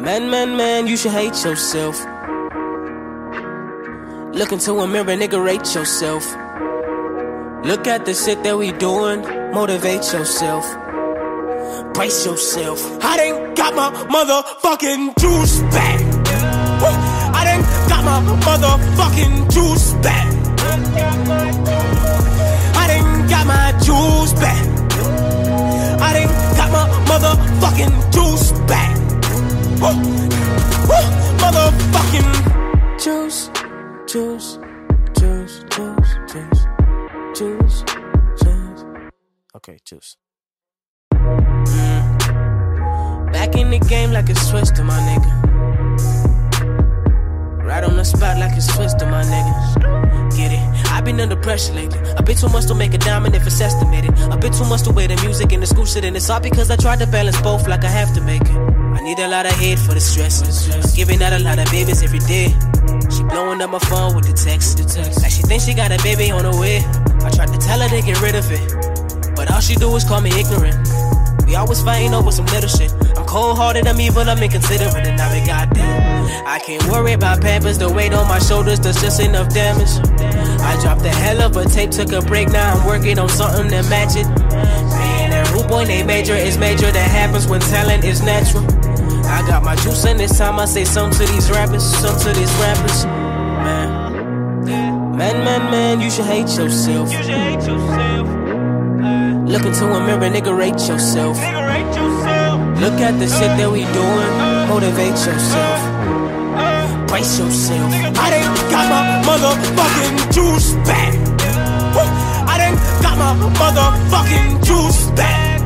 Man, man, man, you should hate yourself. Look into a mirror, nigga, rate yourself. Look at the shit that we doing, motivate yourself. Brace yourself. I done got my motherfucking juice back. I done got my motherfucking juice back. I done got my juice back. I done got my motherfucking juice back. Woo! Woo! Motherfucking juice, juice, juice, juice, juice, juice, juice. Okay, juice. Mm. Back in the game like it's twisted, my nigga. Right on the spot like it's twisted, my nigga. Get it? I've been under pressure lately. A bit too much to make a diamond if it's estimated. A bit too much to weigh the music and the school shit, and it's all because I tried to balance both like I have to make it. I need a lot of head for the stress. I'm giving out a lot of babies every day. She blowing up my phone with the text. Like she thinks she got a baby on the way. I tried to tell her to get rid of it. But all she do is call me ignorant. We always fighting over some little shit. I'm cold hearted, I'm evil, I'm inconsiderate, and now we goddamn. I can't worry about pampers, the weight on my shoulders does just enough damage. I dropped a hell of a tape, took a break, now I'm working on something that match it. Being a rude boy named Major is major, that happens when talent is natural. I got my juice and this time, I say some to these rappers, some to these rappers. Man, man, man, man, you should hate yourself. You should hate yourself. Look into a mirror, nigga, rate yourself. Nigga, rate yourself. Look at the shit that we doing, uh, uh, motivate yourself. Uh, Brace yourself. I done got my motherfucking juice back. I done got my motherfucking juice back.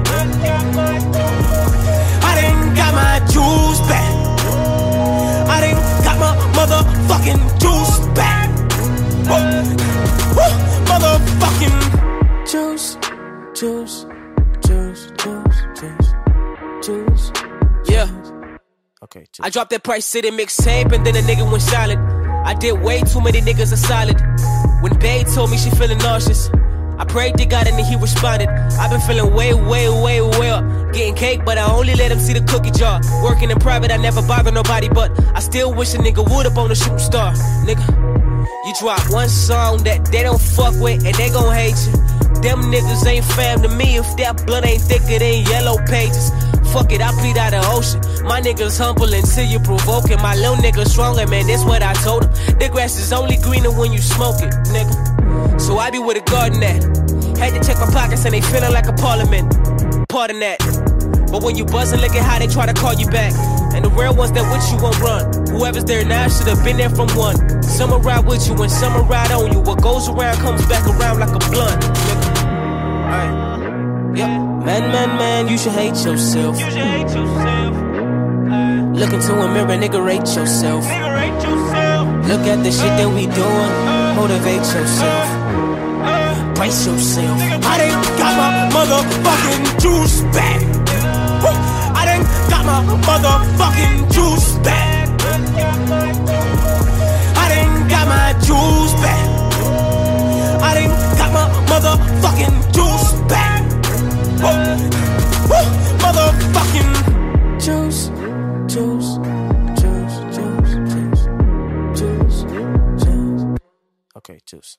Juice, juice, juice, juice, juice. Yeah. Okay, I dropped that price city mixtape and then a nigga went silent. I did way too many niggas are solid. When Bae told me she feeling nauseous, I prayed to God and then he responded. I've been feeling way, way, way, way up. Getting cake, but I only let him see the cookie jar. Working in private, I never bother nobody, but I still wish a nigga would up on the shooting star. Nigga, you drop one song that they don't fuck with and they gon' hate you. Them niggas ain't fam to me if that blood ain't thicker than yellow pages. Fuck it, I bleed out the ocean. My niggas humble until you provoking. My little nigga stronger, man, that's what I told him. The grass is only greener when you smoke it, nigga. So I be with a garden at. Had to check my pockets and they feeling like a parliament. Pardon that. But when you buzzing, look at how they try to call you back. And the real ones that with you won't run. Whoever's there now should have been there from one. Some ride with you and some ride on you. What goes around comes back around like a blunt. Nigga. Man, man, man, you should hate yourself. You should hate yourself. Look into a mirror, nigga, rate yourself. Nigga, rate yourself. Look at the shit that we doing, motivate yourself. Brace yourself. I done got my motherfucking juice Okay, juice.